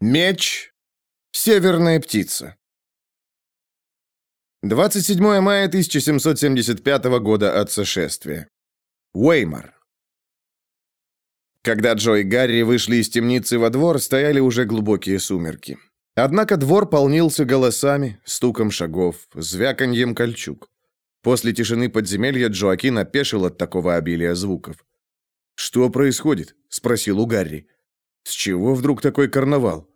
Меч. Северная птица. 27 мая 1775 года от сошествия. Уэймор. Когда Джо и Гарри вышли из темницы во двор, стояли уже глубокие сумерки. Однако двор полнился голосами, стуком шагов, звяканьем кольчуг. После тишины подземелья Джоакин опешил от такого обилия звуков. «Что происходит?» — спросил у Гарри. «С чего вдруг такой карнавал?»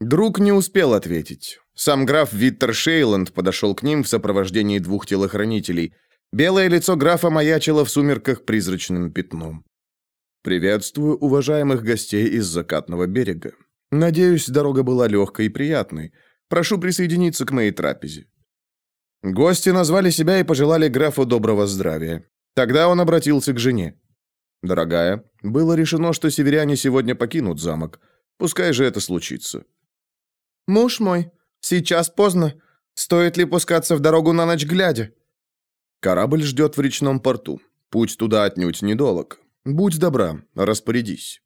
Друг не успел ответить. Сам граф Виттер Шейланд подошел к ним в сопровождении двух телохранителей. Белое лицо графа маячило в сумерках призрачным пятном. «Приветствую уважаемых гостей из закатного берега. Надеюсь, дорога была легкой и приятной. Прошу присоединиться к моей трапезе». Гости назвали себя и пожелали графу доброго здравия. Тогда он обратился к жене. «Дорогая, было решено, что северяне сегодня покинут замок. Пускай же это случится. «Муж мой, сейчас поздно. Стоит ли пускаться в дорогу на ночь глядя?» «Корабль ждет в речном порту. Путь туда отнюдь недолг. Будь добра, распорядись».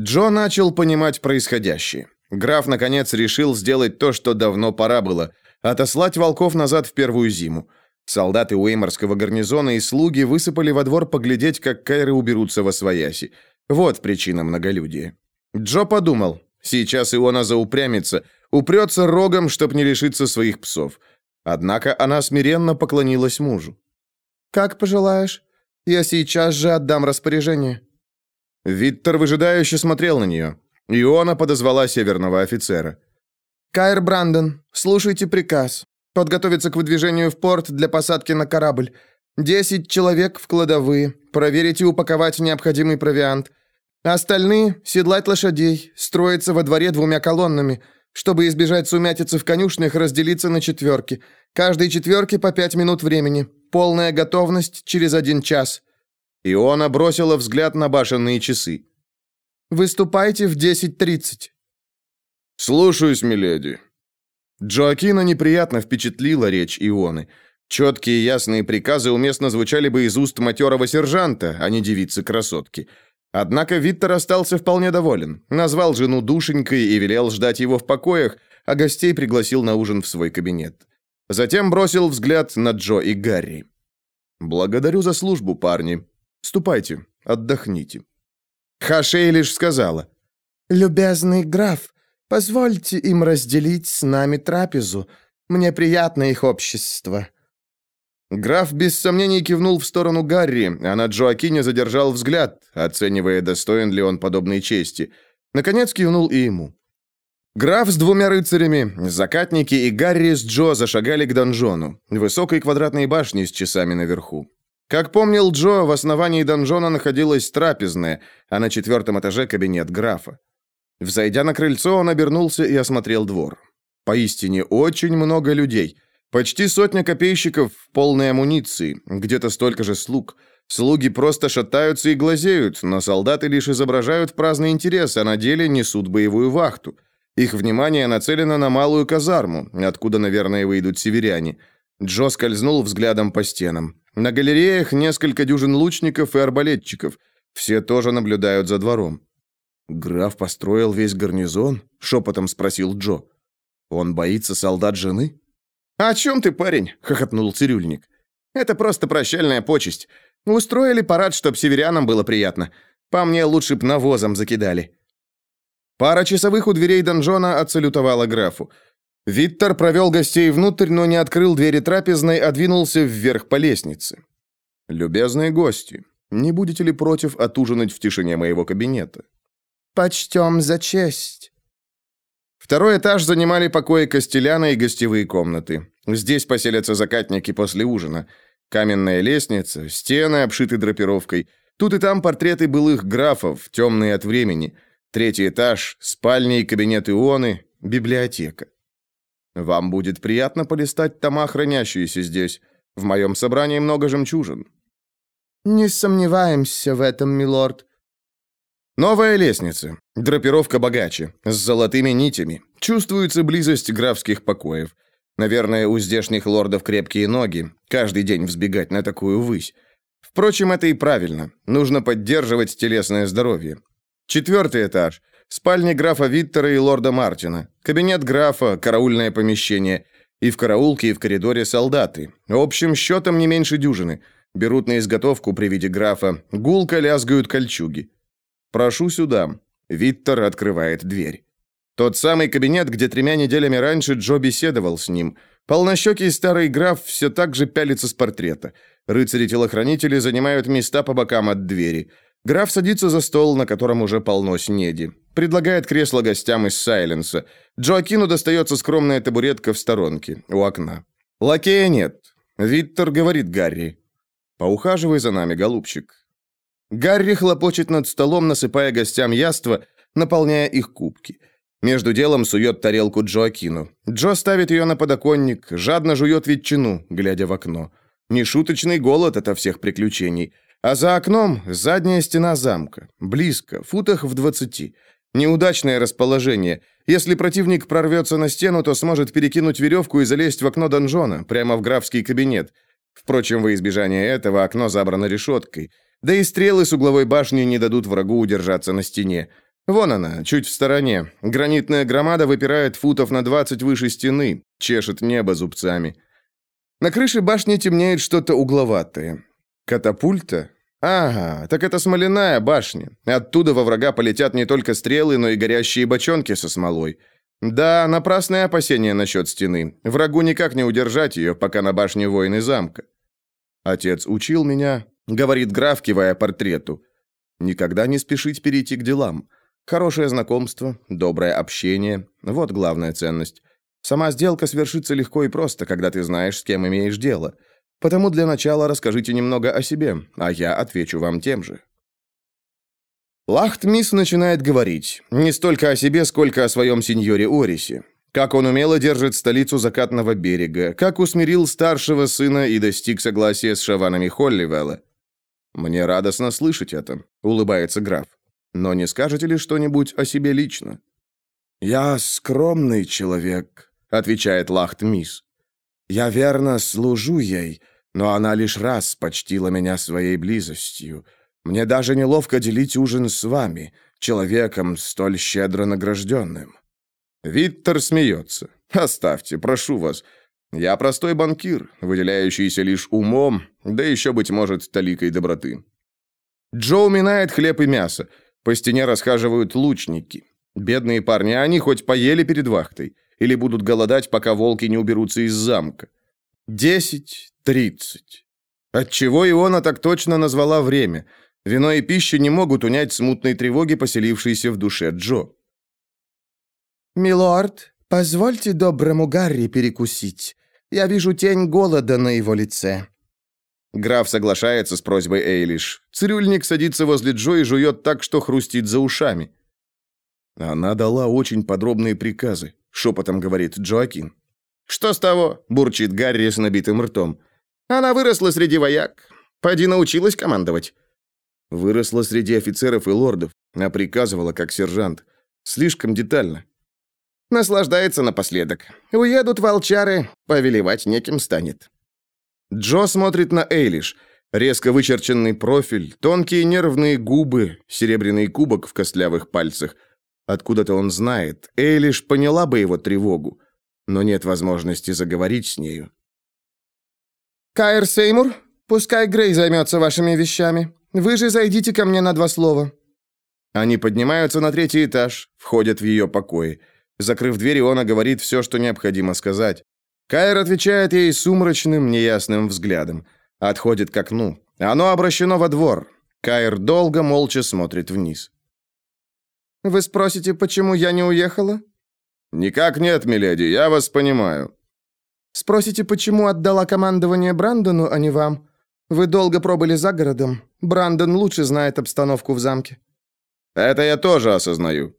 Джо начал понимать происходящее. Граф, наконец, решил сделать то, что давно пора было – отослать волков назад в первую зиму. Солдаты Уэйморского гарнизона и слуги высыпали во двор поглядеть, как кайры уберутся во свояси. Вот причина многолюдия. Джо подумал, Сейчас Иона заупрямится, упрется рогом, чтоб не лишиться своих псов. Однако она смиренно поклонилась мужу. «Как пожелаешь. Я сейчас же отдам распоряжение». Виттер выжидающе смотрел на нее. Иона подозвала северного офицера. «Кайр Брандон, слушайте приказ. Подготовиться к выдвижению в порт для посадки на корабль. Десять человек в кладовые. Проверить и упаковать необходимый провиант. Остальные — седлать лошадей, строиться во дворе двумя колоннами. Чтобы избежать сумятицы в конюшнях, разделиться на четверки. Каждой четверке по пять минут времени. Полная готовность через один час». Иона бросила взгляд на башенные часы. «Выступайте в 10.30». «Слушаюсь, миледи». Джоакина неприятно впечатлила речь Ионы. Четкие ясные приказы уместно звучали бы из уст матерого сержанта, а не девицы-красотки. Однако Виттер остался вполне доволен. Назвал жену душенькой и велел ждать его в покоях, а гостей пригласил на ужин в свой кабинет. Затем бросил взгляд на Джо и Гарри. «Благодарю за службу, парни. Ступайте, отдохните». Хашей лишь сказала. «Любезный граф, позвольте им разделить с нами трапезу. Мне приятно их общество». Граф без сомнений кивнул в сторону Гарри, а на Джоакине задержал взгляд, оценивая, достоин ли он подобной чести. Наконец кивнул и ему. Граф с двумя рыцарями, закатники и Гарри с Джо зашагали к донжону, высокой квадратной башне с часами наверху. Как помнил Джо, в основании донжона находилась трапезная, а на четвертом этаже кабинет графа. Взойдя на крыльцо, он обернулся и осмотрел двор. Поистине, очень много людей – Почти сотня копейщиков в полной амуниции, где-то столько же слуг. Слуги просто шатаются и глазеют, но солдаты лишь изображают праздный интерес, а на деле несут боевую вахту. Их внимание нацелено на малую казарму, откуда, наверное, выйдут северяне. Джо скользнул взглядом по стенам. На галереях несколько дюжин лучников и арбалетчиков. Все тоже наблюдают за двором. «Граф построил весь гарнизон?» — шепотом спросил Джо. «Он боится солдат жены?» «О чем ты, парень?» — хохотнул цирюльник. «Это просто прощальная почесть. Устроили парад, чтоб северянам было приятно. По мне лучше б навозом закидали». Пара часовых у дверей донжона отсалютовала графу. Виттер провел гостей внутрь, но не открыл двери трапезной, а двинулся вверх по лестнице. «Любезные гости, не будете ли против отужинать в тишине моего кабинета?» «Почтем за честь». Второй этаж занимали покои Костеляна и гостевые комнаты. Здесь поселятся закатники после ужина. Каменная лестница, стены, обшиты драпировкой. Тут и там портреты былых графов, темные от времени. Третий этаж, спальни и кабинет Ионы, библиотека. Вам будет приятно полистать тома, хранящиеся здесь. В моем собрании много жемчужин. Не сомневаемся в этом, милорд. Новая лестница. Драпировка богаче, с золотыми нитями. Чувствуется близость графских покоев. Наверное, у здешних лордов крепкие ноги. Каждый день взбегать на такую высь. Впрочем, это и правильно. Нужно поддерживать телесное здоровье. Четвертый этаж. спальни графа Виттера и лорда Мартина, кабинет графа, караульное помещение. И в караулке, и в коридоре солдаты. Общим счетом не меньше дюжины. Берут на изготовку при виде графа. Гулко лязгают кольчуги. «Прошу сюда». Виттер открывает дверь. Тот самый кабинет, где тремя неделями раньше Джо беседовал с ним. Полнощекий старый граф все так же пялится с портрета. Рыцари-телохранители занимают места по бокам от двери. Граф садится за стол, на котором уже полно снеди. Предлагает кресло гостям из Сайленса. Джоакину достается скромная табуретка в сторонке, у окна. Лакея нет. Виттер говорит Гарри. «Поухаживай за нами, голубчик». Гарри хлопочет над столом, насыпая гостям яства, наполняя их кубки. Между делом сует тарелку Джоакину. Джо ставит ее на подоконник, жадно жует ветчину, глядя в окно. Нешуточный голод ото всех приключений. А за окном задняя стена замка. Близко, футах в двадцати. Неудачное расположение. Если противник прорвется на стену, то сможет перекинуть веревку и залезть в окно донжона, прямо в графский кабинет. Впрочем, во избежание этого окно забрано решеткой. Да и стрелы с угловой башни не дадут врагу удержаться на стене. Вон она, чуть в стороне. Гранитная громада выпирает футов на 20 выше стены, чешет небо зубцами. На крыше башни темнеет что-то угловатое. Катапульта? Ага, так это смоляная башня. Оттуда во врага полетят не только стрелы, но и горящие бочонки со смолой. Да, напрасное опасение насчет стены. Врагу никак не удержать ее, пока на башне воины замка. Отец учил меня, говорит граф, кивая портрету. Никогда не спешить перейти к делам. Хорошее знакомство, доброе общение – вот главная ценность. Сама сделка свершится легко и просто, когда ты знаешь, с кем имеешь дело. Потому для начала расскажите немного о себе, а я отвечу вам тем же. Лахт-мисс начинает говорить, не столько о себе, сколько о своем сеньоре Орисе. Как он умело держит столицу закатного берега, как усмирил старшего сына и достиг согласия с шаванами Холливелла. «Мне радостно слышать это», — улыбается граф. «Но не скажете ли что-нибудь о себе лично?» «Я скромный человек», — отвечает Лахт-мисс. «Я верно служу ей, но она лишь раз почтила меня своей близостью. Мне даже неловко делить ужин с вами, человеком столь щедро награжденным». Виттер смеется. «Оставьте, прошу вас. Я простой банкир, выделяющийся лишь умом, да еще, быть может, толикой доброты». Джо уминает хлеб и мясо. По стене расхаживают лучники. Бедные парни, они хоть поели перед вахтой? Или будут голодать, пока волки не уберутся из замка? Десять, тридцать. Отчего Иона так точно назвала время? Вино и пища не могут унять смутной тревоги, поселившейся в душе Джо. «Милорд, позвольте доброму Гарри перекусить. Я вижу тень голода на его лице». Граф соглашается с просьбой Эйлиш. Цирюльник садится возле Джо и жует так, что хрустит за ушами. Она дала очень подробные приказы, шепотом говорит Джоакин. «Что с того?» – бурчит Гарри с набитым ртом. «Она выросла среди вояк. Поди научилась командовать». Выросла среди офицеров и лордов, а приказывала как сержант. Слишком детально. Наслаждается напоследок. Уедут волчары, повелевать неким станет. Джо смотрит на Эйлиш. Резко вычерченный профиль, тонкие нервные губы, серебряный кубок в костлявых пальцах – Откуда-то он знает. Эйлиш поняла бы его тревогу, но нет возможности заговорить с нею. «Кайр Сеймур, пускай Грей займется вашими вещами. Вы же зайдите ко мне на два слова». Они поднимаются на третий этаж, входят в ее покои. Закрыв дверь, Иона говорит все, что необходимо сказать. Кайр отвечает ей сумрачным, неясным взглядом. Отходит к окну. Оно обращено во двор. Кайр долго, молча смотрит вниз. Вы спросите, почему я не уехала? Никак нет, миледи, я вас понимаю. Спросите, почему отдала командование Брандону, а не вам? Вы долго пробыли за городом. Брандон лучше знает обстановку в замке. Это я тоже осознаю.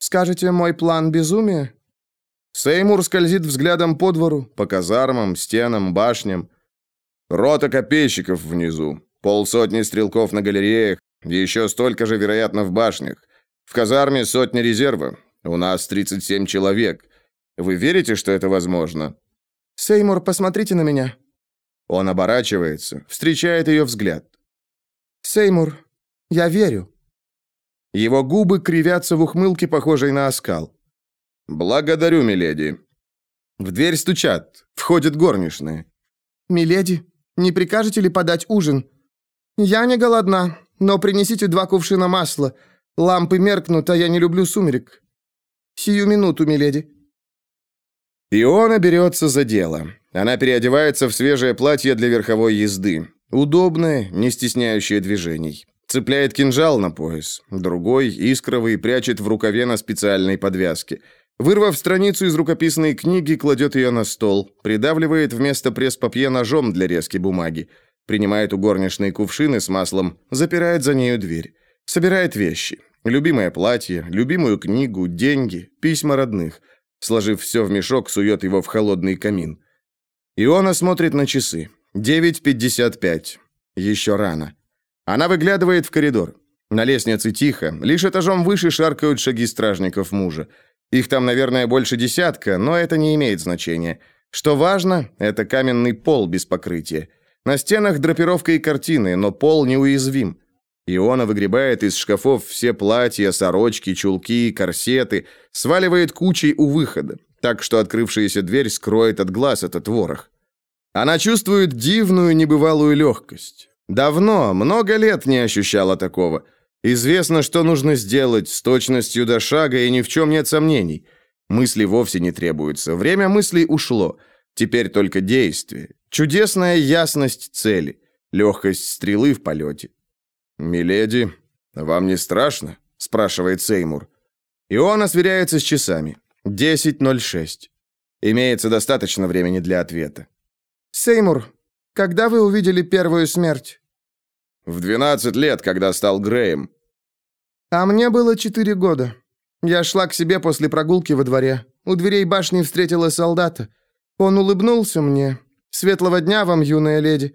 Скажете, мой план безумие? Сеймур скользит взглядом по двору, по казармам, стенам, башням. Рота копейщиков внизу, полсотни стрелков на галереях, еще столько же, вероятно, в башнях. В казарме сотня резерва. У нас 37 человек. Вы верите, что это возможно? Сеймур, посмотрите на меня. Он оборачивается, встречает ее взгляд. Сеймур, я верю. Его губы кривятся в ухмылке, похожей на оскал. «Благодарю, миледи». В дверь стучат. Входит горничная. «Миледи, не прикажете ли подать ужин?» «Я не голодна, но принесите два кувшина масла. Лампы меркнут, а я не люблю сумерек». «Сию минуту, миледи». Иона берется за дело. Она переодевается в свежее платье для верховой езды. Удобное, не стесняющее движений. Цепляет кинжал на пояс. Другой, искровый, прячет в рукаве на специальной подвязке. Вырвав страницу из рукописной книги, кладет ее на стол, придавливает вместо пресс-папье ножом для резки бумаги, принимает у горничной кувшины с маслом, запирает за нею дверь, собирает вещи. Любимое платье, любимую книгу, деньги, письма родных. Сложив все в мешок, сует его в холодный камин. Иона смотрит на часы. 9.55. Еще рано. Она выглядывает в коридор. На лестнице тихо, лишь этажом выше шаркают шаги стражников мужа. Их там, наверное, больше десятка, но это не имеет значения. Что важно, это каменный пол без покрытия. На стенах драпировка и картины, но пол неуязвим. Иона выгребает из шкафов все платья, сорочки, чулки, корсеты, сваливает кучей у выхода, так что открывшаяся дверь скроет от глаз этот ворох. Она чувствует дивную небывалую легкость. Давно, много лет не ощущала такого – Известно, что нужно сделать с точностью до шага, и ни в чем нет сомнений. Мысли вовсе не требуются. Время мыслей ушло. Теперь только действие. Чудесная ясность цели. Легкость стрелы в полете. «Миледи, вам не страшно?» – спрашивает Сеймур. И он сверяется с часами. 10.06. Имеется достаточно времени для ответа. «Сеймур, когда вы увидели первую смерть?» В 12 лет, когда стал Греем. А мне было 4 года. Я шла к себе после прогулки во дворе. У дверей башни встретила солдата. Он улыбнулся мне. «Светлого дня вам, юная леди».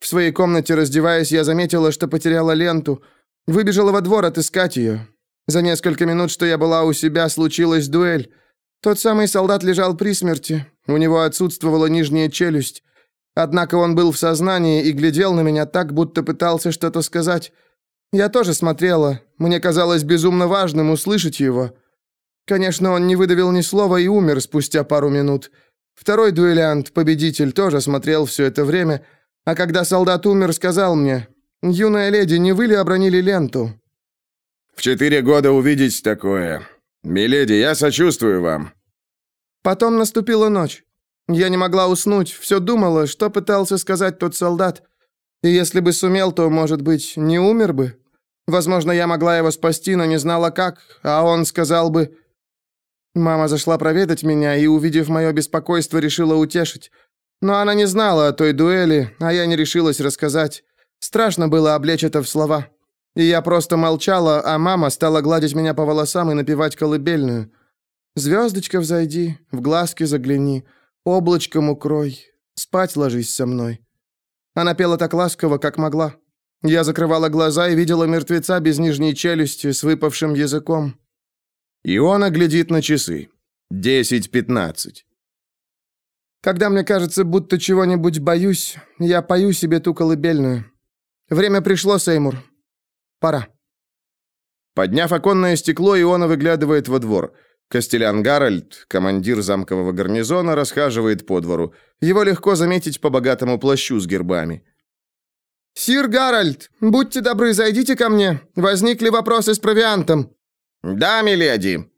В своей комнате, раздеваясь, я заметила, что потеряла ленту. Выбежала во двор отыскать ее. За несколько минут, что я была у себя, случилась дуэль. Тот самый солдат лежал при смерти. У него отсутствовала нижняя челюсть. Однако он был в сознании и глядел на меня так, будто пытался что-то сказать. Я тоже смотрела. Мне казалось безумно важным услышать его. Конечно, он не выдавил ни слова и умер спустя пару минут. Второй дуэлянт, победитель, тоже смотрел все это время, а когда солдат умер, сказал мне, «Юная леди, не вы ли обронили ленту?» «В четыре года увидеть такое. Миледи, я сочувствую вам». Потом наступила ночь. Я не могла уснуть, все думала, что пытался сказать тот солдат. И если бы сумел, то, может быть, не умер бы. Возможно, я могла его спасти, но не знала как, а он сказал бы... Мама зашла проведать меня и, увидев мое беспокойство, решила утешить. Но она не знала о той дуэли, а я не решилась рассказать. Страшно было облечь это в слова. И я просто молчала, а мама стала гладить меня по волосам и напевать колыбельную. «Звездочка взойди, в глазки загляни, Облачком укрой, спать ложись со мной». Она пела так ласково, как могла. Я закрывала глаза и видела мертвеца без нижней челюсти с выпавшим языком. Иона глядит на часы. Десять-пятнадцать. Когда мне кажется, будто чего-нибудь боюсь, я пою себе ту колыбельную. Время пришло, Сеймур. Пора. Подняв оконное стекло, Иона выглядывает во двор – кастелян Гарольд, командир замкового гарнизона, расхаживает по двору. Его легко заметить по богатому плащу с гербами. «Сир Гарольд, будьте добры, зайдите ко мне. Возникли вопросы с провиантом». «Да, миледи».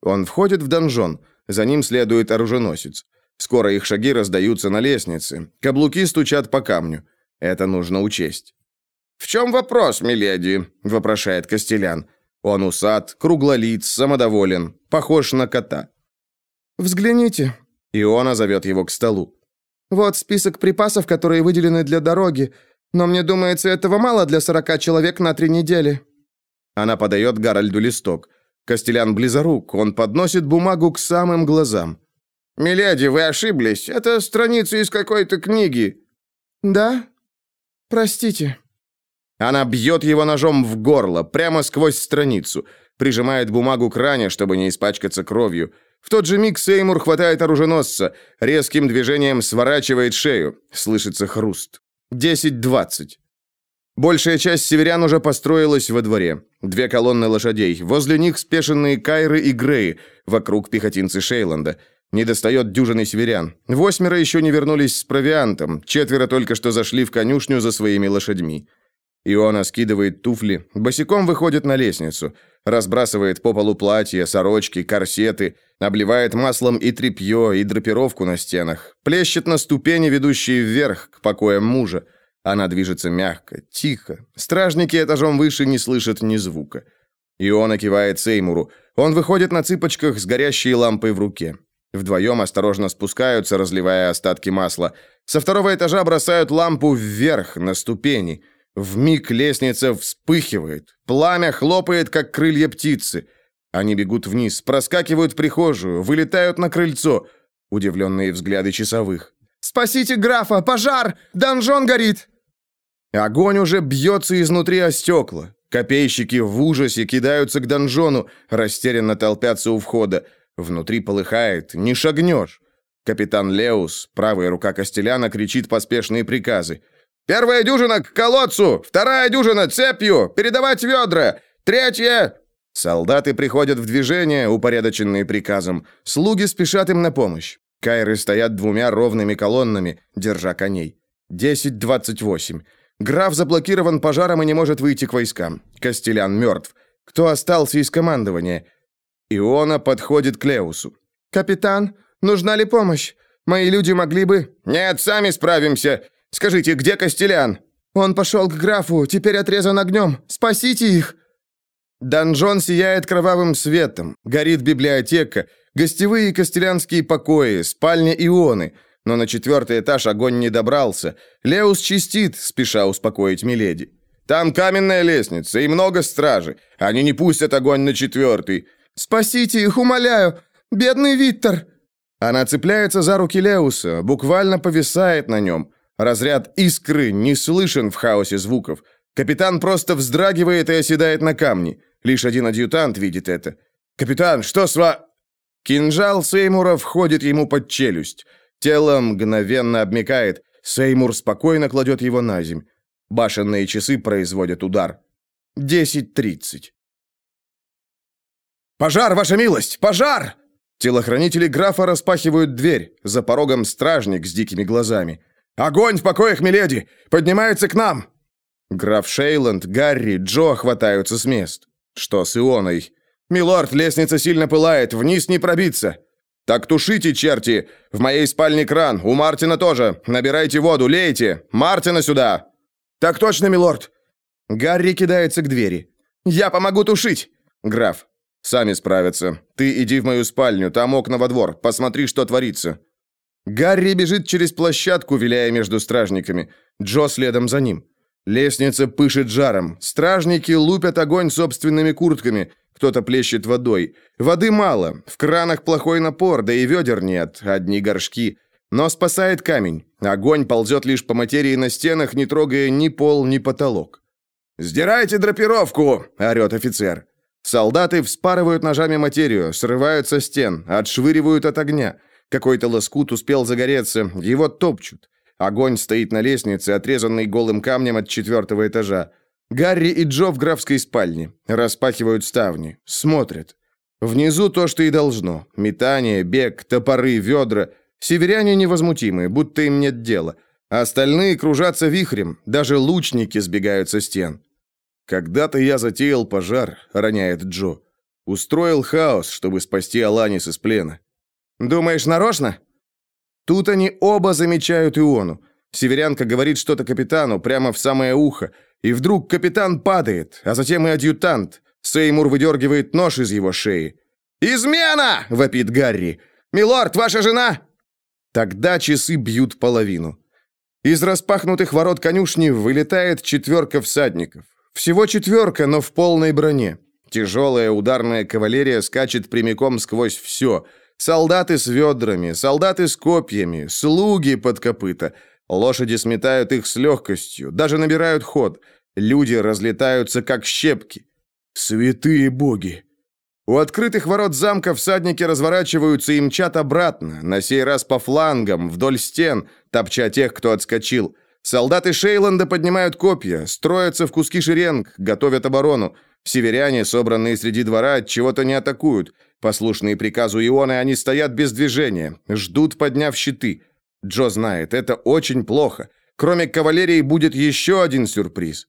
Он входит в донжон. За ним следует оруженосец. Скоро их шаги раздаются на лестнице. Каблуки стучат по камню. Это нужно учесть. «В чем вопрос, миледи?» – вопрошает Костелян. Он усат, круглолиц, самодоволен, похож на кота. «Взгляните». Иона зовет его к столу. «Вот список припасов, которые выделены для дороги. Но мне думается, этого мало для сорока человек на три недели». Она подает Гарольду листок. Костелян близорук, он подносит бумагу к самым глазам. «Миледи, вы ошиблись. Это страница из какой-то книги». «Да? Простите». Она бьет его ножом в горло, прямо сквозь страницу, прижимает бумагу к ране, чтобы не испачкаться кровью. В тот же миг Сеймур хватает оруженосца, резким движением сворачивает шею. Слышится хруст. Десять-двадцать. Большая часть северян уже построилась во дворе. Две колонны лошадей. Возле них спешенные Кайры и Греи. Вокруг пехотинцы Шейланда. Не достает дюжины северян. Восьмеро еще не вернулись с провиантом. Четверо только что зашли в конюшню за своими лошадьми. Иона скидывает туфли, босиком выходит на лестницу, разбрасывает по полу платья, сорочки, корсеты, обливает маслом и тряпье, и драпировку на стенах, плещет на ступени, ведущие вверх, к покоям мужа. Она движется мягко, тихо. Стражники этажом выше не слышат ни звука. Иона кивает Сеймуру. Он выходит на цыпочках с горящей лампой в руке. Вдвоем осторожно спускаются, разливая остатки масла. Со второго этажа бросают лампу вверх, на ступени – в миг лестница вспыхивает, пламя хлопает, как крылья птицы. Они бегут вниз, проскакивают прихожую, вылетают на крыльцо. Удивленные взгляды часовых. «Спасите графа! Пожар! Донжон горит!» Огонь уже бьется изнутри о стекла. Копейщики в ужасе кидаются к донжону, растерянно толпятся у входа. Внутри полыхает, не шагнешь. Капитан Леус, правая рука Костеляна, кричит поспешные приказы. Первая дюжина к колодцу, вторая дюжина цепью, передавать ведра, третья...» Солдаты приходят в движение, упорядоченные приказом. Слуги спешат им на помощь. Кайры стоят двумя ровными колоннами, держа коней. Десять двадцать восемь. Граф заблокирован пожаром и не может выйти к войскам. Костелян мертв. Кто остался из командования? Иона подходит к Леусу. «Капитан, нужна ли помощь? Мои люди могли бы...» «Нет, сами справимся. Скажите, где Костелян?» «Он пошел к графу, теперь отрезан огнем. Спасите их!» Донжон сияет кровавым светом, горит библиотека, гостевые костелянские покои, спальня Ионы, но на четвертый этаж огонь не добрался. Леус чистит, спеша успокоить Миледи. «Там каменная лестница и много стражи. Они не пустят огонь на четвертый». «Спасите их, умоляю! Бедный Виктор!» Она цепляется за руки Леуса, буквально повисает на нем. Разряд искры не слышен в хаосе звуков. Капитан просто вздрагивает и оседает на камне. Лишь один адъютант видит это. «Капитан, что с ва...» Кинжал Сеймура входит ему под челюсть. Тело мгновенно обмекает. Сеймур спокойно кладет его на земь. Башенные часы производят удар. Десять тридцать. «Пожар, ваша милость! Пожар!» Телохранители графа распахивают дверь. За порогом стражник с дикими глазами. «Огонь в покоях, миледи! Поднимается к нам!» Граф Шейланд, Гарри, Джо хватаются с мест. Что с Ионой? «Милорд, лестница сильно пылает, вниз не пробиться!» «Так тушите, черти! В моей спальне кран, у Мартина тоже. Набирайте воду, лейте! Мартина сюда!» «Так точно, милорд!» Гарри кидается к двери. «Я помогу тушить!» «Граф, сами справятся. Ты иди в мою спальню, там окна во двор. Посмотри, что творится». Гарри бежит через площадку, виляя между стражниками. Джо следом за ним. Лестница пышет жаром. Стражники лупят огонь собственными куртками. Кто-то плещет водой. Воды мало. В кранах плохой напор, да и ведер нет. Одни горшки. Но спасает камень. Огонь ползет лишь по материи на стенах, не трогая ни пол, ни потолок. «Сдирайте драпировку!» – орет офицер. Солдаты вспарывают ножами материю, срывают со стен, отшвыривают от огня – какой-то лоскут успел загореться, его топчут. Огонь стоит на лестнице, отрезанный голым камнем от четвертого этажа. Гарри и Джо в графской спальне. Распахивают ставни. Смотрят. Внизу то, что и должно. Метание, бег, топоры, ведра. Северяне невозмутимы, будто им нет дела. Остальные кружатся вихрем. Даже лучники сбегают со стен. «Когда-то я затеял пожар», — роняет Джо. «Устроил хаос, чтобы спасти Аланис из плена. Думаешь, нарочно? Тут они оба замечают Иону. Северянка говорит что-то капитану прямо в самое ухо, и вдруг капитан падает, а затем и адъютант. Сеймур выдергивает нож из его шеи. «Измена!» — вопит Гарри. «Милорд, ваша жена!» Тогда часы бьют половину. Из распахнутых ворот конюшни вылетает четверка всадников. Всего четверка, но в полной броне. Тяжелая ударная кавалерия скачет прямиком сквозь все — Солдаты с ведрами, солдаты с копьями, слуги под копыта. Лошади сметают их с легкостью, даже набирают ход. Люди разлетаются, как щепки. Святые боги! У открытых ворот замка всадники разворачиваются и мчат обратно, на сей раз по флангам, вдоль стен, топча тех, кто отскочил. Солдаты Шейланда поднимают копья, строятся в куски шеренг, готовят оборону. Северяне, собранные среди двора, от чего-то не атакуют. Послушные приказу Ионы, они стоят без движения, ждут, подняв щиты. Джо знает, это очень плохо. Кроме кавалерии будет еще один сюрприз.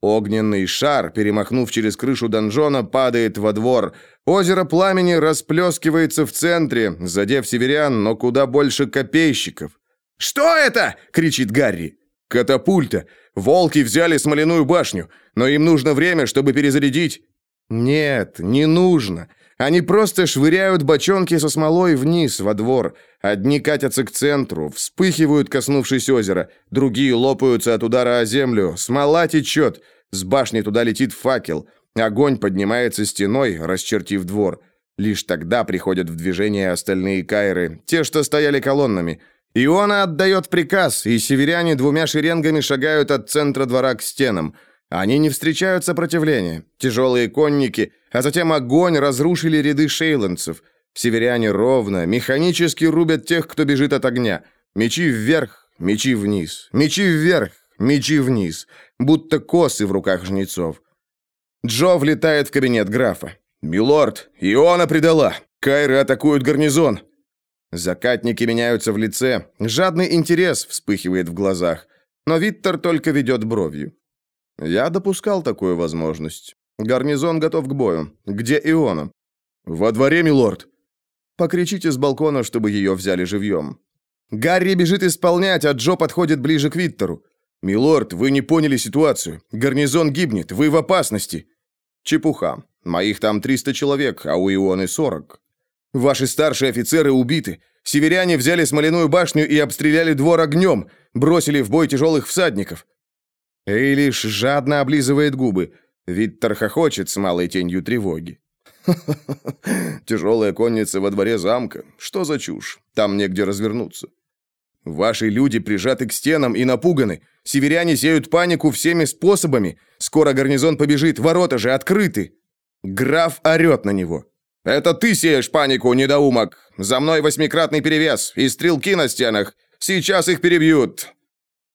Огненный шар, перемахнув через крышу донжона, падает во двор. Озеро пламени расплескивается в центре, задев северян, но куда больше копейщиков. «Что это?» — кричит Гарри. «Катапульта! Волки взяли смоляную башню, но им нужно время, чтобы перезарядить». «Нет, не нужно. Они просто швыряют бочонки со смолой вниз, во двор. Одни катятся к центру, вспыхивают, коснувшись озера, другие лопаются от удара о землю, смола течет, с башни туда летит факел, огонь поднимается стеной, расчертив двор. Лишь тогда приходят в движение остальные кайры, те, что стояли колоннами. Иона отдает приказ, и северяне двумя шеренгами шагают от центра двора к стенам. Они не встречают сопротивления. Тяжелые конники, а затем огонь разрушили ряды шейландцев. Северяне ровно, механически рубят тех, кто бежит от огня. Мечи вверх, мечи вниз, мечи вверх, мечи вниз, будто косы в руках жнецов. Джо влетает в кабинет графа. «Милорд, Иона предала. Кайры атакуют гарнизон. Закатники меняются в лице, жадный интерес вспыхивает в глазах, но Виттер только ведет бровью. Я допускал такую возможность. Гарнизон готов к бою. Где Иона? Во дворе, милорд. Покричите с балкона, чтобы ее взяли живьем. Гарри бежит исполнять, а Джо подходит ближе к Виттеру. «Милорд, вы не поняли ситуацию. Гарнизон гибнет, вы в опасности». «Чепуха. Моих там 300 человек, а у Ионы 40. Ваши старшие офицеры убиты. Северяне взяли Смоляную башню и обстреляли двор огнем, бросили в бой тяжелых всадников. Эйлиш жадно облизывает губы. Виттер хохочет с малой тенью тревоги. Тяжелая конница во дворе замка. Что за чушь? Там негде развернуться. Ваши люди прижаты к стенам и напуганы. Северяне сеют панику всеми способами. Скоро гарнизон побежит, ворота же открыты. Граф орет на него. «Это ты сеешь панику, недоумок! За мной восьмикратный перевес и стрелки на стенах! Сейчас их перебьют!»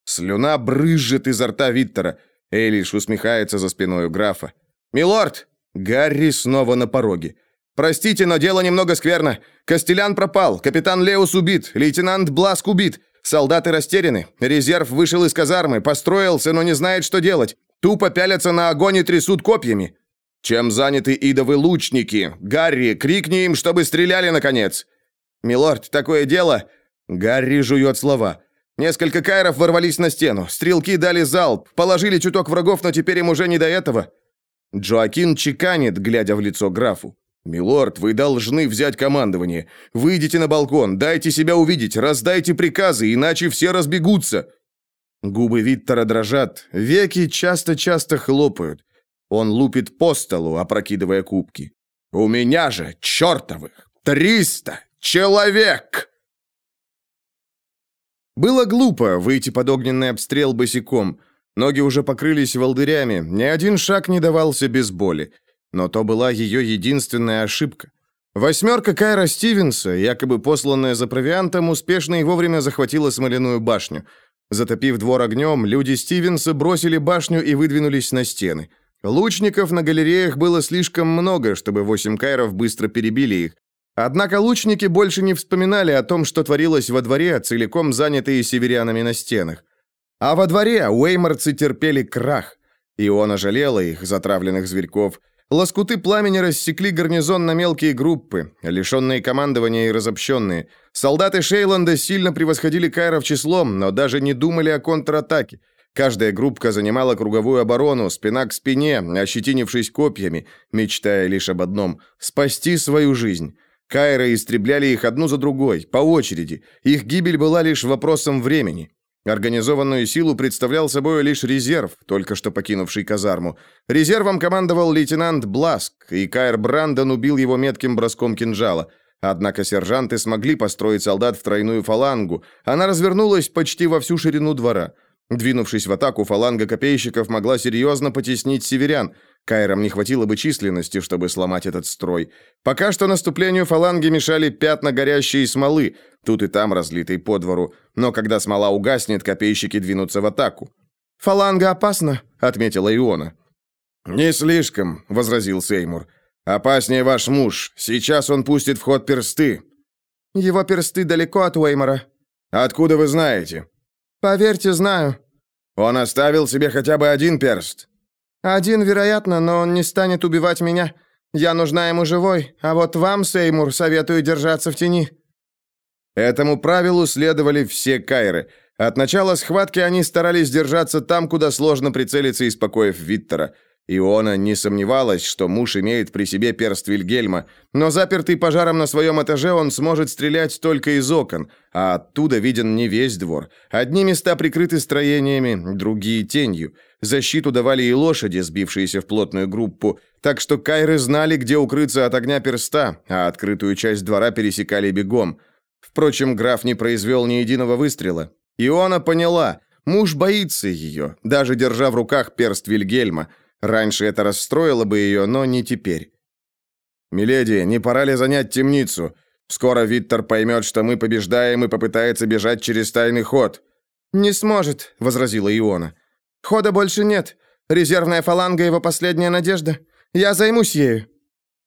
Слюна брызжет изо рта Виттера. Элиш усмехается за спиной у графа. «Милорд!» Гарри снова на пороге. «Простите, но дело немного скверно. Костелян пропал, капитан Леус убит, лейтенант Бласк убит. Солдаты растеряны. Резерв вышел из казармы, построился, но не знает, что делать. Тупо пялятся на огонь и трясут копьями. Чем заняты идовы лучники? Гарри, крикни им, чтобы стреляли, наконец!» «Милорд, такое дело...» Гарри жует слова. «Несколько кайров ворвались на стену. Стрелки дали залп. Положили чуток врагов, но теперь им уже не до этого». Джоакин чеканит, глядя в лицо графу. «Милорд, вы должны взять командование. Выйдите на балкон, дайте себя увидеть, раздайте приказы, иначе все разбегутся». Губы Виттера дрожат, веки часто-часто хлопают. Он лупит по столу, опрокидывая кубки. «У меня же, чертовых, триста человек!» Было глупо выйти под огненный обстрел босиком. Ноги уже покрылись волдырями, ни один шаг не давался без боли. Но то была ее единственная ошибка. Восьмерка Кайра Стивенса, якобы посланная за провиантом, успешно и вовремя захватила смоляную башню. Затопив двор огнем, люди Стивенса бросили башню и выдвинулись на стены. Лучников на галереях было слишком много, чтобы восемь кайров быстро перебили их. Однако лучники больше не вспоминали о том, что творилось во дворе, целиком занятые северянами на стенах. А во дворе уэйморцы терпели крах. и он ожалел их, затравленных зверьков. Лоскуты пламени рассекли гарнизон на мелкие группы, лишенные командования и разобщенные. Солдаты Шейланда сильно превосходили кайров числом, но даже не думали о контратаке. Каждая группка занимала круговую оборону, спина к спине, ощетинившись копьями, мечтая лишь об одном — спасти свою жизнь. Кайры истребляли их одну за другой, по очереди. Их гибель была лишь вопросом времени. Организованную силу представлял собой лишь резерв, только что покинувший казарму. Резервом командовал лейтенант Бласк, и Кайр Брандон убил его метким броском кинжала. Однако сержанты смогли построить солдат в тройную фалангу. Она развернулась почти во всю ширину двора. Двинувшись в атаку, фаланга копейщиков могла серьезно потеснить северян. Кайрам не хватило бы численности, чтобы сломать этот строй. Пока что наступлению фаланги мешали пятна горящей смолы, тут и там разлитой по двору. Но когда смола угаснет, копейщики двинутся в атаку. «Фаланга опасна», — отметила Иона. «Не слишком», — возразил Сеймур. «Опаснее ваш муж. Сейчас он пустит в ход персты». «Его персты далеко от Уэймора». «Откуда вы знаете?» «Поверьте, знаю». «Он оставил себе хотя бы один перст?» «Один, вероятно, но он не станет убивать меня. Я нужна ему живой, а вот вам, Сеймур, советую держаться в тени». Этому правилу следовали все кайры. От начала схватки они старались держаться там, куда сложно прицелиться из покоев Виттера – Иона не сомневалась, что муж имеет при себе перст Вильгельма, но запертый пожаром на своем этаже он сможет стрелять только из окон, а оттуда виден не весь двор. Одни места прикрыты строениями, другие тенью. Защиту давали и лошади, сбившиеся в плотную группу, так что кайры знали, где укрыться от огня перста, а открытую часть двора пересекали бегом. Впрочем, граф не произвел ни единого выстрела. Иона поняла, муж боится ее, даже держа в руках перст Вильгельма – Раньше это расстроило бы ее, но не теперь. «Миледи, не пора ли занять темницу? Скоро Виттер поймет, что мы побеждаем и попытается бежать через тайный ход». «Не сможет», — возразила Иона. «Хода больше нет. Резервная фаланга — его последняя надежда. Я займусь ею».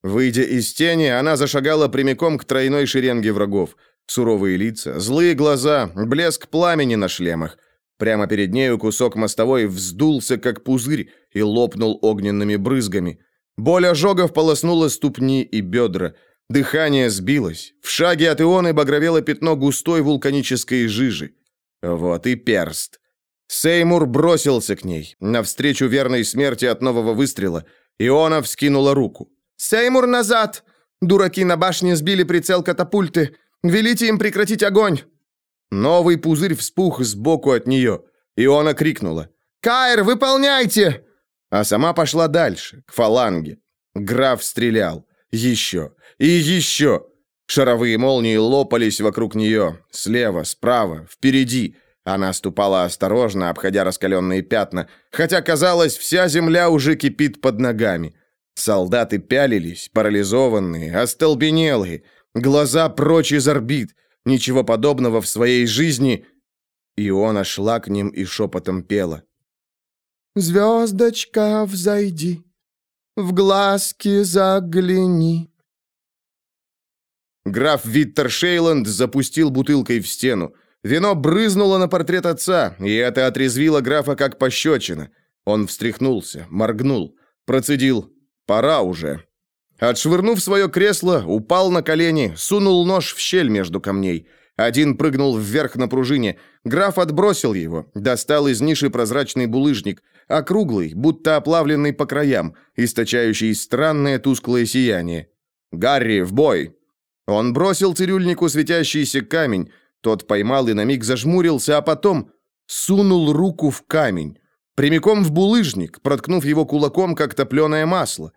Выйдя из тени, она зашагала прямиком к тройной шеренге врагов. Суровые лица, злые глаза, блеск пламени на шлемах. Прямо перед нею кусок мостовой вздулся, как пузырь, и лопнул огненными брызгами. Боль ожогов полоснула ступни и бедра. Дыхание сбилось. В шаге от Ионы багровело пятно густой вулканической жижи. Вот и перст. Сеймур бросился к ней, навстречу верной смерти от нового выстрела. Иона вскинула руку. «Сеймур, назад! Дураки на башне сбили прицел катапульты. Велите им прекратить огонь!» Новый пузырь вспух сбоку от нее. Иона крикнула. «Кайр, выполняйте!» А сама пошла дальше, к фаланге. Граф стрелял. Еще. И еще. Шаровые молнии лопались вокруг нее. Слева, справа, впереди. Она ступала осторожно, обходя раскаленные пятна, хотя, казалось, вся земля уже кипит под ногами. Солдаты пялились, парализованные, остолбенелые, глаза прочь из орбит, Ничего подобного в своей жизни. Иона шла к ним и шепотом пела. «Звездочка, взойди, в глазки загляни». Граф Виттер Шейланд запустил бутылкой в стену. Вино брызнуло на портрет отца, и это отрезвило графа как пощечина. Он встряхнулся, моргнул, процедил «Пора уже». Отшвырнув свое кресло, упал на колени, сунул нож в щель между камней. Один прыгнул вверх на пружине. Граф отбросил его, достал из ниши прозрачный булыжник, округлый, будто оплавленный по краям, источающий странное тусклое сияние. «Гарри, в бой!» Он бросил цирюльнику светящийся камень. Тот поймал и на миг зажмурился, а потом сунул руку в камень. Прямиком в булыжник, проткнув его кулаком, как топленое масло.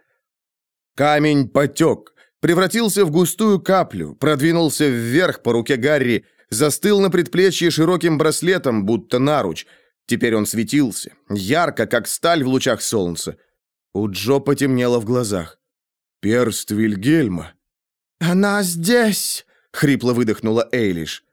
Камень потек, превратился в густую каплю, продвинулся вверх по руке Гарри, застыл на предплечье широким браслетом, будто наруч. Теперь он светился, ярко, как сталь в лучах солнца. У Джо потемнело в глазах. «Перст Вильгельма». «Она здесь!» — хрипло выдохнула Эйлиш.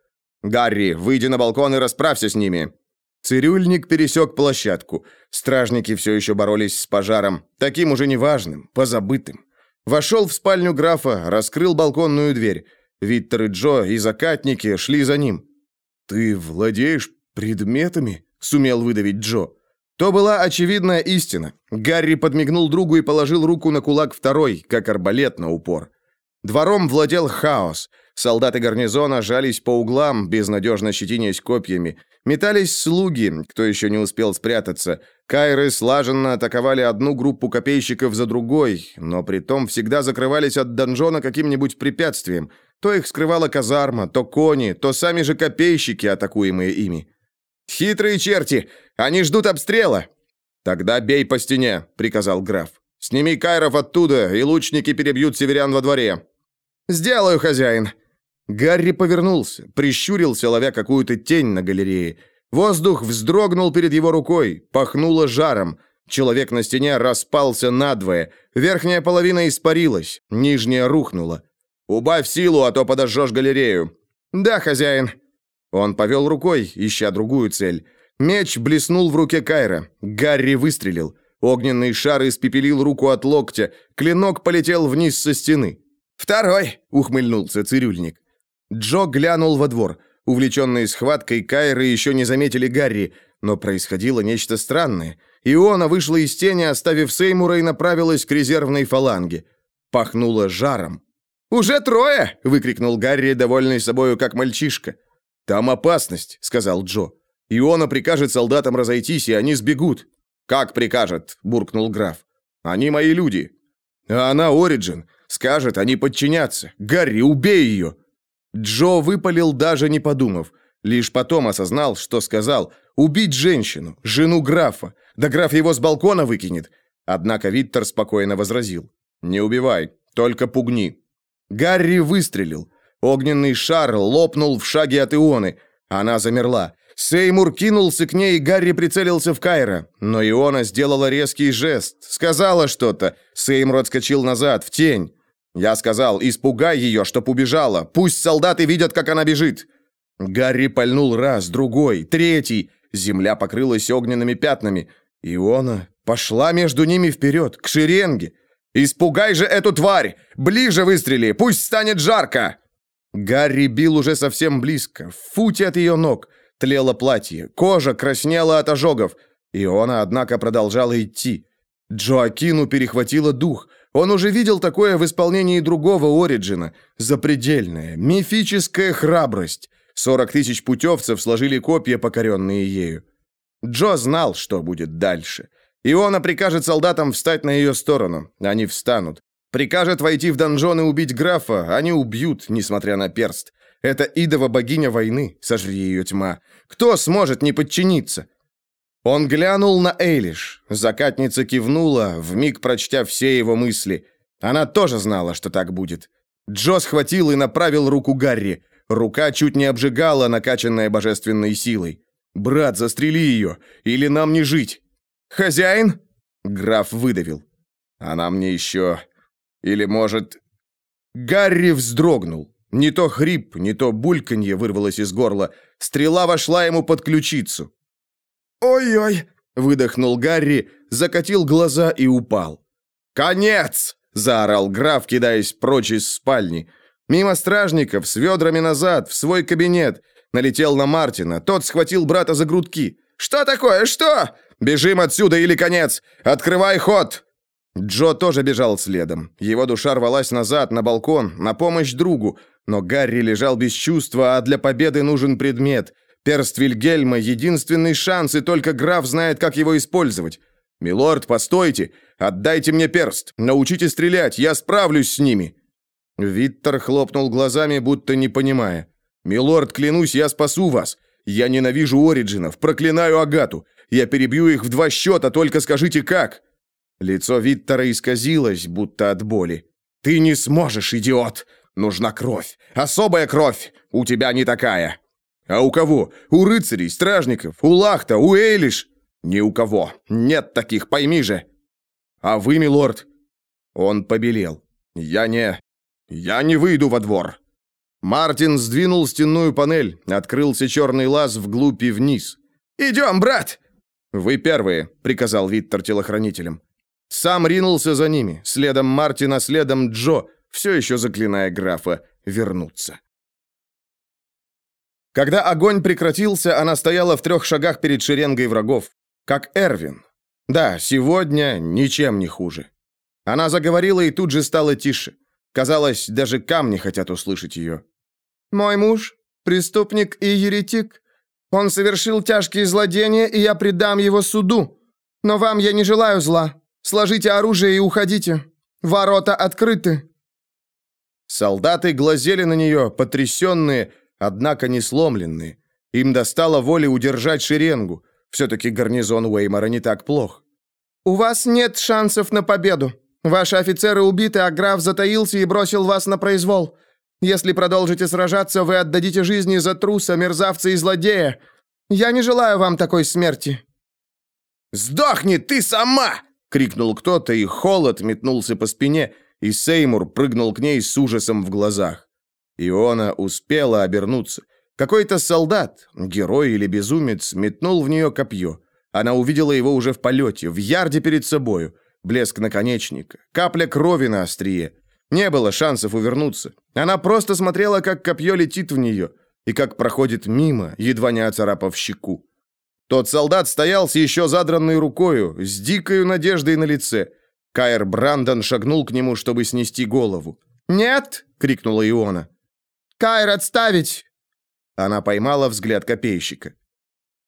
«Гарри, выйди на балкон и расправься с ними!» Цирюльник пересек площадку. Стражники все еще боролись с пожаром, таким уже неважным, позабытым. Вошел в спальню графа, раскрыл балконную дверь. Виттер и Джо и закатники шли за ним. «Ты владеешь предметами?» — сумел выдавить Джо. То была очевидная истина. Гарри подмигнул другу и положил руку на кулак второй, как арбалет на упор. Двором владел хаос. Солдаты гарнизона жались по углам, безнадежно щетинясь копьями. Метались слуги, кто еще не успел спрятаться. Кайры слаженно атаковали одну группу копейщиков за другой, но при том всегда закрывались от донжона каким-нибудь препятствием. То их скрывала казарма, то кони, то сами же копейщики, атакуемые ими. «Хитрые черти! Они ждут обстрела!» «Тогда бей по стене», — приказал граф. «Сними кайров оттуда, и лучники перебьют северян во дворе». «Сделаю, хозяин!» Гарри повернулся, прищурился, ловя какую-то тень на галерее. Воздух вздрогнул перед его рукой, пахнуло жаром. Человек на стене распался надвое. Верхняя половина испарилась, нижняя рухнула. «Убавь силу, а то подожжешь галерею». «Да, хозяин». Он повел рукой, ища другую цель. Меч блеснул в руке Кайра. Гарри выстрелил. Огненный шар испепелил руку от локтя. Клинок полетел вниз со стены. «Второй!» — ухмыльнулся цирюльник. Джо глянул во двор. Увлеченные схваткой, Кайры еще не заметили Гарри, но происходило нечто странное. Иона вышла из тени, оставив Сеймура, и направилась к резервной фаланге. Пахнуло жаром. «Уже трое!» — выкрикнул Гарри, довольный собою, как мальчишка. «Там опасность», — сказал Джо. «Иона прикажет солдатам разойтись, и они сбегут». «Как прикажет?» — буркнул граф. «Они мои люди». «А она Ориджин. Скажет, они подчинятся. Гарри, убей ее!» Джо выпалил, даже не подумав. Лишь потом осознал, что сказал. «Убить женщину, жену графа. Да граф его с балкона выкинет». Однако Виттер спокойно возразил. «Не убивай, только пугни». Гарри выстрелил. Огненный шар лопнул в шаге от Ионы. Она замерла. Сеймур кинулся к ней, и Гарри прицелился в Кайра. Но Иона сделала резкий жест. Сказала что-то. Сеймур отскочил назад, в тень. Я сказал, испугай ее, чтоб убежала. Пусть солдаты видят, как она бежит. Гарри пальнул раз, другой, третий. Земля покрылась огненными пятнами. Иона пошла между ними вперед, к шеренге. «Испугай же эту тварь! Ближе выстрели! Пусть станет жарко!» Гарри бил уже совсем близко, в футе от ее ног. Тлело платье, кожа краснела от ожогов. Иона, однако, продолжала идти. Джоакину перехватило дух – он уже видел такое в исполнении другого Ориджина. Запредельная, мифическая храбрость. Сорок тысяч путевцев сложили копья, покоренные ею. Джо знал, что будет дальше. Иона прикажет солдатам встать на ее сторону. Они встанут. Прикажет войти в донжон и убить графа. Они убьют, несмотря на перст. Это идова богиня войны, сожри ее тьма. Кто сможет не подчиниться? Он глянул на Эйлиш. Закатница кивнула, вмиг прочтя все его мысли. Она тоже знала, что так будет. Джо схватил и направил руку Гарри. Рука чуть не обжигала, накачанная божественной силой. «Брат, застрели ее, или нам не жить!» «Хозяин?» Граф выдавил. «Она мне еще... Или, может...» Гарри вздрогнул. Не то хрип, не то бульканье вырвалось из горла. Стрела вошла ему под ключицу. «Ой-ой!» — выдохнул Гарри, закатил глаза и упал. «Конец!» — заорал граф, кидаясь прочь из спальни. Мимо стражников, с ведрами назад, в свой кабинет. Налетел на Мартина, тот схватил брата за грудки. «Что такое? Что? Бежим отсюда или конец! Открывай ход!» Джо тоже бежал следом. Его душа рвалась назад, на балкон, на помощь другу, но Гарри лежал без чувства, а для победы нужен предмет. Перст Вильгельма — единственный шанс, и только граф знает, как его использовать. «Милорд, постойте! Отдайте мне перст! Научите стрелять! Я справлюсь с ними!» Виттер хлопнул глазами, будто не понимая. «Милорд, клянусь, я спасу вас! Я ненавижу Ориджинов, проклинаю Агату! Я перебью их в два счета, только скажите, как!» Лицо Виттера исказилось, будто от боли. «Ты не сможешь, идиот! Нужна кровь! Особая кровь! У тебя не такая!» А у кого? У рыцарей, стражников, у Лахта, у Эйлиш? Ни у кого. Нет таких, пойми же. А вы, милорд? Он побелел. Я не... Я не выйду во двор. Мартин сдвинул стенную панель, открылся черный лаз вглубь и вниз. «Идем, брат!» «Вы первые», — приказал Виттер телохранителям. Сам ринулся за ними, следом Мартина, следом Джо, все еще заклиная графа вернуться. Когда огонь прекратился, она стояла в трех шагах перед шеренгой врагов, как Эрвин. Да, сегодня ничем не хуже. Она заговорила и тут же стало тише. Казалось, даже камни хотят услышать ее. «Мой муж — преступник и еретик. Он совершил тяжкие злодеяния, и я предам его суду. Но вам я не желаю зла. Сложите оружие и уходите. Ворота открыты». Солдаты глазели на нее, потрясенные, однако не сломленные. Им достало воли удержать шеренгу. Все-таки гарнизон Уэймора не так плох. «У вас нет шансов на победу. Ваши офицеры убиты, а граф затаился и бросил вас на произвол. Если продолжите сражаться, вы отдадите жизни за труса, мерзавца и злодея. Я не желаю вам такой смерти». «Сдохни ты сама!» — крикнул кто-то, и холод метнулся по спине, и Сеймур прыгнул к ней с ужасом в глазах. Иона успела обернуться. Какой-то солдат, герой или безумец, метнул в нее копье. Она увидела его уже в полете, в ярде перед собою. Блеск наконечника, капля крови на острие. Не было шансов увернуться. Она просто смотрела, как копье летит в нее, и как проходит мимо, едва не оцарапав щеку. Тот солдат стоял с еще задранной рукою, с дикой надеждой на лице. Кайр Брандон шагнул к нему, чтобы снести голову. «Нет!» — крикнула Иона. «Кайр, отставить!» Она поймала взгляд копейщика.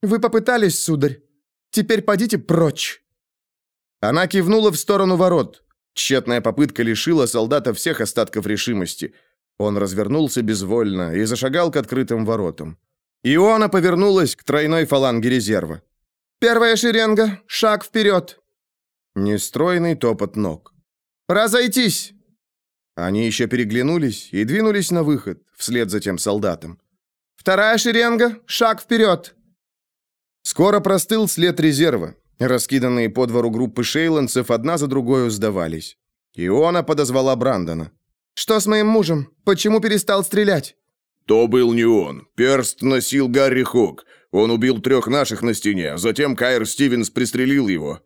«Вы попытались, сударь. Теперь подите прочь!» Она кивнула в сторону ворот. Тщетная попытка лишила солдата всех остатков решимости. Он развернулся безвольно и зашагал к открытым воротам. Иона повернулась к тройной фаланге резерва. «Первая шеренга, шаг вперед!» Нестройный топот ног. «Разойтись!» Они еще переглянулись и двинулись на выход, вслед за тем солдатом. «Вторая шеренга, шаг вперед!» Скоро простыл след резерва. Раскиданные по двору группы шейландцев одна за другой сдавались. Иона подозвала Брандона. «Что с моим мужем? Почему перестал стрелять?» «То был не он. Перст носил Гарри Хок. Он убил трех наших на стене. Затем Кайр Стивенс пристрелил его».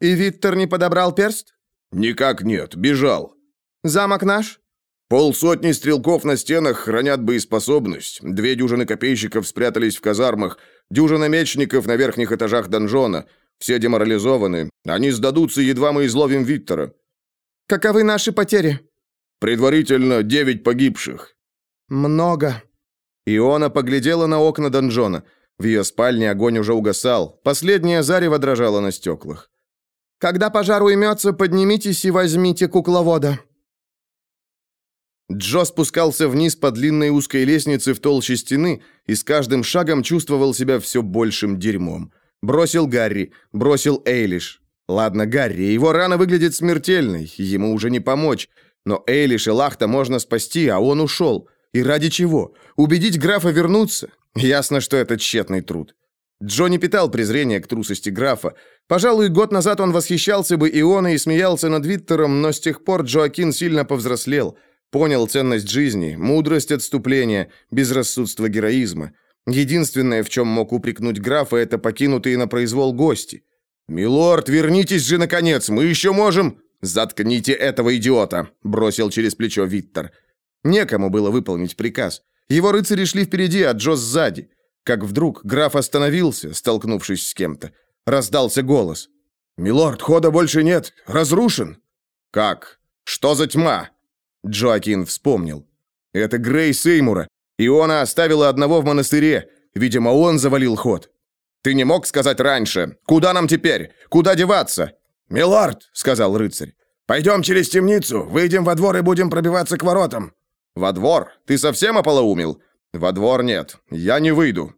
«И Виттер не подобрал перст?» «Никак нет. Бежал». «Замок наш?» Полсотни стрелков на стенах хранят боеспособность. Две дюжины копейщиков спрятались в казармах. Дюжина мечников на верхних этажах донжона. Все деморализованы. Они сдадутся, едва мы изловим Виттера. Каковы наши потери? Предварительно девять погибших. Много. Иона поглядела на окна донжона. В ее спальне огонь уже угасал. Последняя зарево дрожала на стеклах. Когда пожар уймется, поднимитесь и возьмите кукловода. Джо спускался вниз по длинной узкой лестнице в толще стены и с каждым шагом чувствовал себя все большим дерьмом. Бросил Гарри, бросил Эйлиш. Ладно, Гарри, его рана выглядит смертельной, ему уже не помочь. Но Эйлиш и Лахта можно спасти, а он ушел. И ради чего? Убедить графа вернуться? Ясно, что это тщетный труд. Джо не питал презрения к трусости графа. Пожалуй, год назад он восхищался бы Ионой и смеялся над Виттером, но с тех пор Джоакин сильно повзрослел. Понял ценность жизни, мудрость отступления, безрассудство героизма. Единственное, в чем мог упрекнуть графа, это покинутые на произвол гости. «Милорд, вернитесь же, наконец! Мы еще можем...» «Заткните этого идиота!» – бросил через плечо Виттер. Некому было выполнить приказ. Его рыцари шли впереди, а Джо сзади. Как вдруг граф остановился, столкнувшись с кем-то. Раздался голос. «Милорд, хода больше нет. Разрушен». «Как? Что за тьма?» Джоакин вспомнил. «Это Грей Сеймура. Иона оставила одного в монастыре. Видимо, он завалил ход. Ты не мог сказать раньше? Куда нам теперь? Куда деваться?» «Милорд», — сказал рыцарь, — «пойдем через темницу, выйдем во двор и будем пробиваться к воротам». «Во двор? Ты совсем ополоумил?» «Во двор нет. Я не выйду».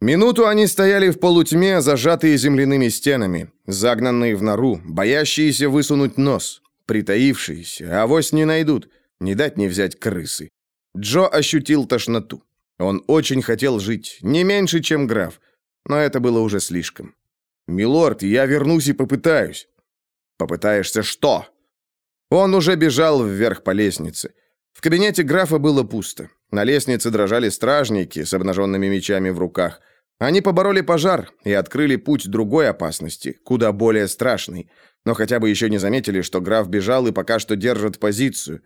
Минуту они стояли в полутьме, зажатые земляными стенами, загнанные в нору, боящиеся высунуть нос, притаившиеся, авось не найдут, не дать не взять крысы. Джо ощутил тошноту. Он очень хотел жить, не меньше, чем граф, но это было уже слишком. «Милорд, я вернусь и попытаюсь». «Попытаешься что?» Он уже бежал вверх по лестнице. В кабинете графа было пусто. На лестнице дрожали стражники с обнаженными мечами в руках. Они побороли пожар и открыли путь другой опасности, куда более страшной. Но хотя бы еще не заметили, что граф бежал и пока что держит позицию.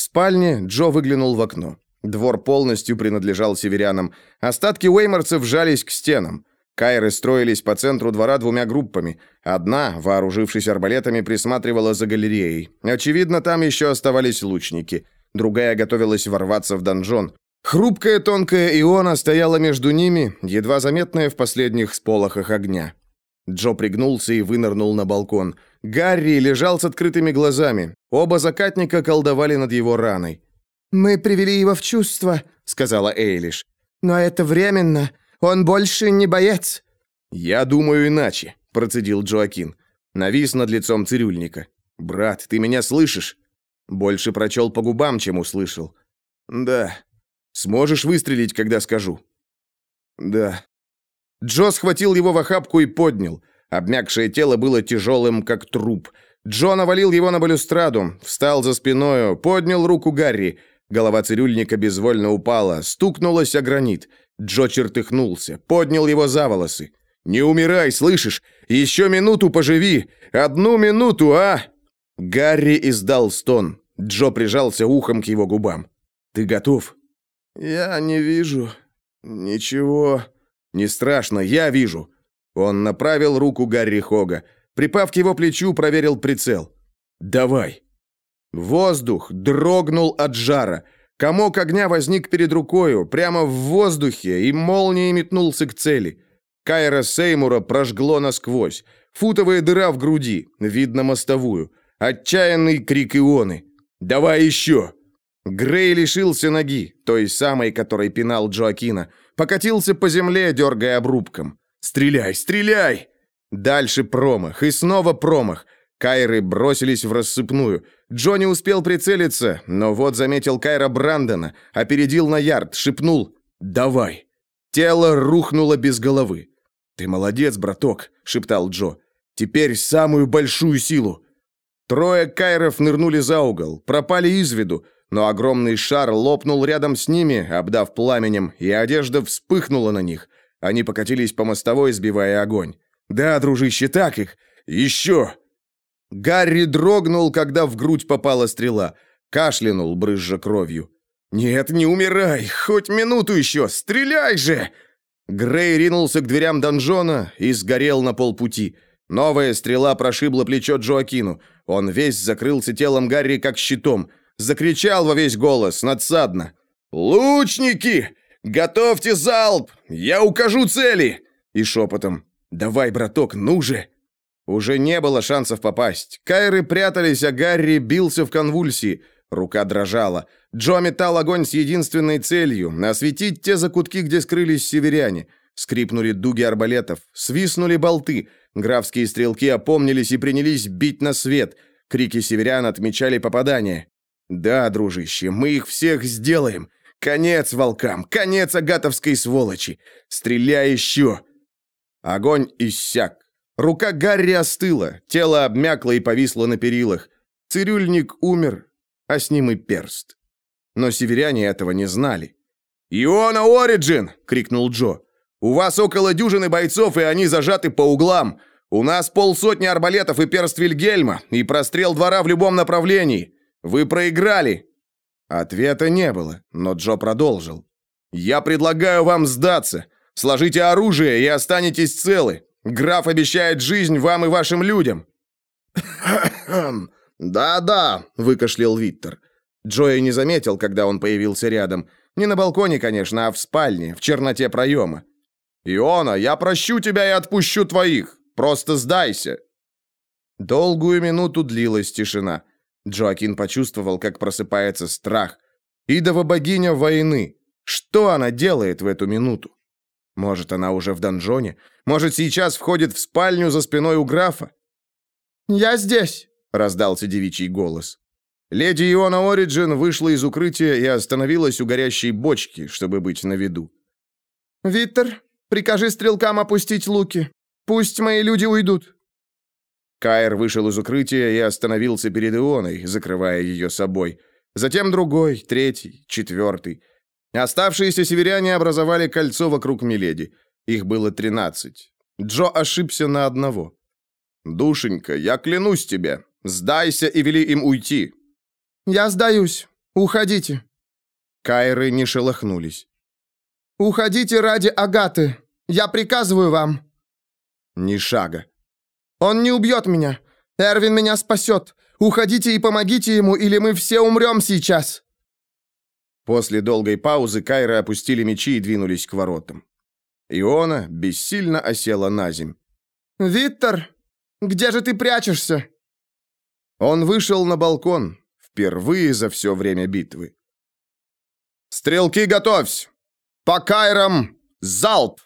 В спальне Джо выглянул в окно. Двор полностью принадлежал северянам. Остатки уэйморцев жались к стенам. Кайры строились по центру двора двумя группами. Одна, вооружившись арбалетами, присматривала за галереей. Очевидно, там еще оставались лучники. Другая готовилась ворваться в донжон. Хрупкая тонкая Иона стояла между ними, едва заметная в последних сполохах огня. Джо пригнулся и вынырнул на балкон. Гарри лежал с открытыми глазами. Оба закатника колдовали над его раной. «Мы привели его в чувство», — сказала Эйлиш. «Но это временно. Он больше не боец». «Я думаю иначе», — процедил Джоакин. Навис над лицом цирюльника. «Брат, ты меня слышишь?» Больше прочел по губам, чем услышал. «Да. Сможешь выстрелить, когда скажу?» «Да». Джо схватил его в охапку и поднял. Обмякшее тело было тяжелым, как труп. Джо навалил его на балюстраду, встал за спиною, поднял руку Гарри. Голова цирюльника безвольно упала, стукнулась о гранит. Джо чертыхнулся, поднял его за волосы. «Не умирай, слышишь? Еще минуту поживи! Одну минуту, а!» Гарри издал стон. Джо прижался ухом к его губам. «Ты готов?» «Я не вижу ничего». «Не страшно, я вижу». Он направил руку Гарри Хога. Припав к его плечу, проверил прицел. «Давай». Воздух дрогнул от жара. Комок огня возник перед рукою, прямо в воздухе, и молнией метнулся к цели. Кайра Сеймура прожгло насквозь. Футовая дыра в груди, видно мостовую. Отчаянный крик Ионы. «Давай еще!» Грей лишился ноги, той самой, которой пинал Джоакина. Покатился по земле, дергая обрубком. «Стреляй, стреляй!» Дальше промах, и снова промах. Кайры бросились в рассыпную. Джонни успел прицелиться, но вот заметил Кайра Брандона, опередил на ярд, шепнул «Давай». Тело рухнуло без головы. «Ты молодец, браток», — шептал Джо. «Теперь самую большую силу». Трое Кайров нырнули за угол, пропали из виду, но огромный шар лопнул рядом с ними, обдав пламенем, и одежда вспыхнула на них. Они покатились по мостовой, сбивая огонь. «Да, дружище, так их! Еще!» Гарри дрогнул, когда в грудь попала стрела. Кашлянул, брызжа кровью. «Нет, не умирай! Хоть минуту еще! Стреляй же!» Грей ринулся к дверям донжона и сгорел на полпути. Новая стрела прошибла плечо Джоакину. Он весь закрылся телом Гарри как щитом. Закричал во весь голос, надсадно. «Лучники! Готовьте залп! Я укажу цели!» И шепотом. «Давай, браток, ну же!» Уже не было шансов попасть. Кайры прятались, а Гарри бился в конвульсии. Рука дрожала. Джо метал огонь с единственной целью — осветить те закутки, где скрылись северяне. Скрипнули дуги арбалетов, свистнули болты. Графские стрелки опомнились и принялись бить на свет. Крики северян отмечали попадание. «Да, дружище, мы их всех сделаем. Конец волкам, конец агатовской сволочи. Стреляй еще!» Огонь иссяк. Рука Гарри остыла, тело обмякло и повисло на перилах. Цирюльник умер, а с ним и перст. Но северяне этого не знали. «Иона Ориджин!» — крикнул Джо. «У вас около дюжины бойцов, и они зажаты по углам. У нас полсотни арбалетов и перст Вильгельма, и прострел двора в любом направлении. Вы проиграли!» Ответа не было, но Джо продолжил. «Я предлагаю вам сдаться. Сложите оружие и останетесь целы. Граф обещает жизнь вам и вашим людям». «Да-да», — выкашлял Виттер. Джои не заметил, когда он появился рядом. Не на балконе, конечно, а в спальне, в черноте проема. «Иона, я прощу тебя и отпущу твоих. Просто сдайся». Долгую минуту длилась тишина. Джоакин почувствовал, как просыпается страх. Идова богиня войны. Что она делает в эту минуту? Может, она уже в донжоне? Может, сейчас входит в спальню за спиной у графа? «Я здесь!» — раздался девичий голос. Леди Иона Ориджин вышла из укрытия и остановилась у горящей бочки, чтобы быть на виду. «Виттер, прикажи стрелкам опустить луки. Пусть мои люди уйдут». Кайр вышел из укрытия и остановился перед Ионой, закрывая ее собой. Затем другой, третий, четвертый. Оставшиеся северяне образовали кольцо вокруг Миледи. Их было тринадцать. Джо ошибся на одного. «Душенька, я клянусь тебе, сдайся и вели им уйти». «Я сдаюсь. Уходите». Кайры не шелохнулись. «Уходите ради Агаты. Я приказываю вам». Ни шага. «Он не убьет меня. Эрвин меня спасет. Уходите и помогите ему, или мы все умрем сейчас». После долгой паузы Кайры опустили мечи и двинулись к воротам. Иона бессильно осела на земь. «Виттер, где же ты прячешься?» Он вышел на балкон, впервые за все время битвы. «Стрелки, готовься! По Кайрам залп!»